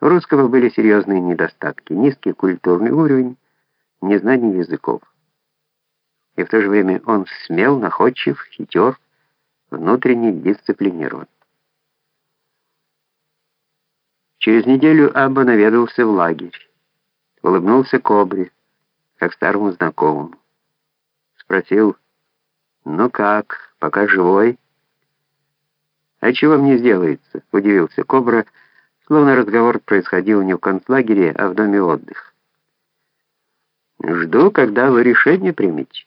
У русского были серьезные недостатки, низкий культурный уровень, незнание языков. И в то же время он смел, находчив, хитер, внутренне дисциплинирован. Через неделю Абба наведался в лагерь, улыбнулся Кобре, как старому знакомому. Спросил, «Ну как, пока живой?» «А чего мне сделается?» — удивился Кобра, словно разговор происходил не в концлагере, а в доме отдыха. «Жду, когда вы решение примете.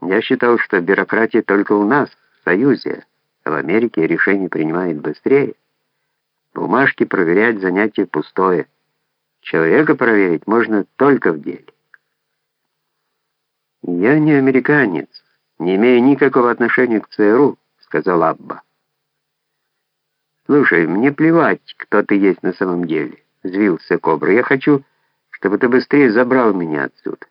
Я считал, что бюрократия только у нас, в Союзе, а в Америке решение принимает быстрее. Бумажки проверять занятие пустое. Человека проверить можно только в деле». «Я не американец, не имею никакого отношения к ЦРУ», — сказал Абба. «Слушай, мне плевать, кто ты есть на самом деле», — взвился Кобра. «Я хочу, чтобы ты быстрее забрал меня отсюда».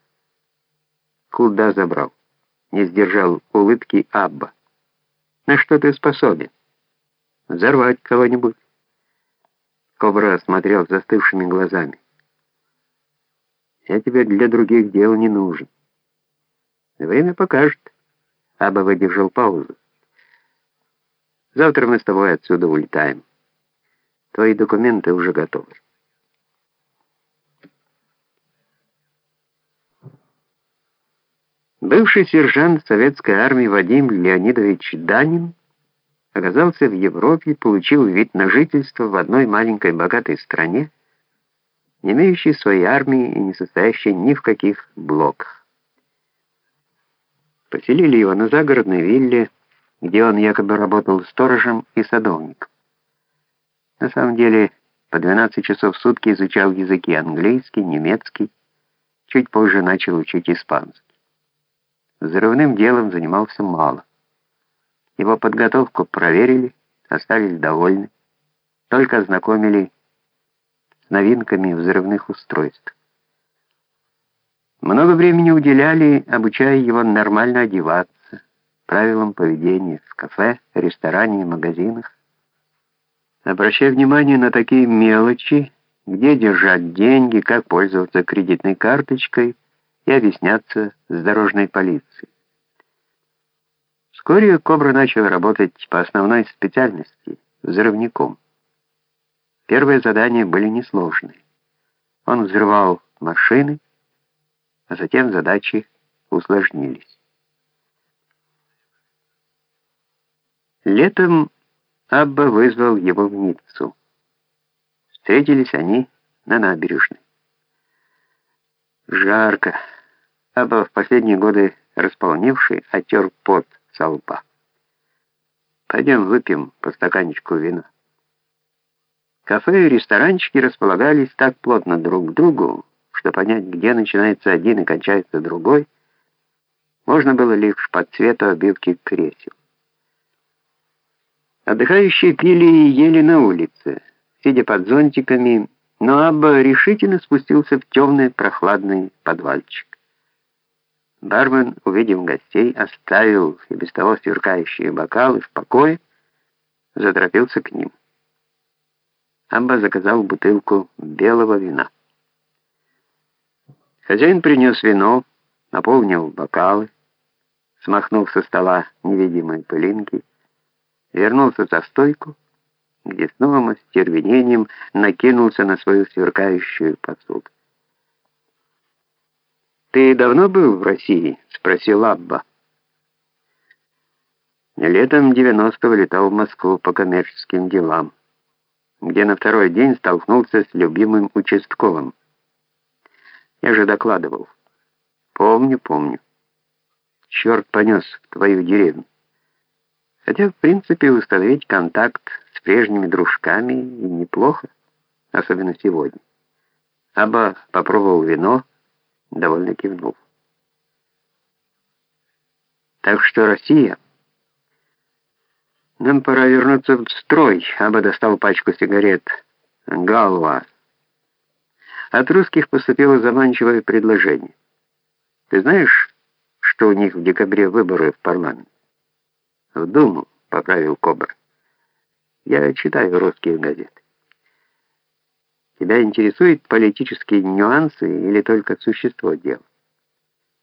«Куда забрал?» — не сдержал улыбки Абба. «На что ты способен? Взорвать кого-нибудь?» Кобра смотрел застывшими глазами. «Я тебе для других дел не нужен». «Время покажет». Абба выдержал паузу. Завтра мы с тобой отсюда улетаем. Твои документы уже готовы. Бывший сержант советской армии Вадим Леонидович Данин оказался в Европе, получил вид на жительство в одной маленькой богатой стране, не имеющей своей армии и не состоящей ни в каких блоках. Поселили его на загородной вилле где он якобы работал сторожем и садовником. На самом деле, по 12 часов в сутки изучал языки английский, немецкий, чуть позже начал учить испанский. Взрывным делом занимался мало. Его подготовку проверили, остались довольны, только ознакомили с новинками взрывных устройств. Много времени уделяли, обучая его нормально одеваться, правилам поведения в кафе, ресторане и магазинах. Обращай внимание на такие мелочи, где держать деньги, как пользоваться кредитной карточкой и объясняться с дорожной полицией. Вскоре Кобра начал работать по основной специальности – взрывником. Первые задания были несложные. Он взрывал машины, а затем задачи усложнились. Летом Абба вызвал его в Ниццу. Встретились они на набережной. Жарко. Абба в последние годы располневший отер пот со лба. Пойдем выпьем по стаканчику вина. Кафе и ресторанчики располагались так плотно друг к другу, что понять, где начинается один и кончается другой, можно было лишь по цвету обивки кресел. Отдыхающие пили и ели на улице, сидя под зонтиками, но Абба решительно спустился в темный прохладный подвальчик. Бармен, увидев гостей, оставил и без того сверкающие бокалы в покое, заторопился к ним. Абба заказал бутылку белого вина. Хозяин принес вино, наполнил бокалы, смахнув со стола невидимые пылинки, вернулся за стойку, где с новым остервенением накинулся на свою сверкающую посуду. «Ты давно был в России?» — спросил Абба. Летом 90-го летал в Москву по коммерческим делам, где на второй день столкнулся с любимым участковым. Я же докладывал. Помню, помню. Черт понес в твою деревню. Хотя, в принципе, установить контакт с прежними дружками неплохо, особенно сегодня. Аба попробовал вино, довольно кивнул. Так что Россия... Нам пора вернуться в строй. Аба достал пачку сигарет. Галва. От русских поступило заманчивое предложение. Ты знаешь, что у них в декабре выборы в парламент? В Думу, поправил Кобр. Я читаю русские газеты. Тебя интересуют политические нюансы или только существо дела?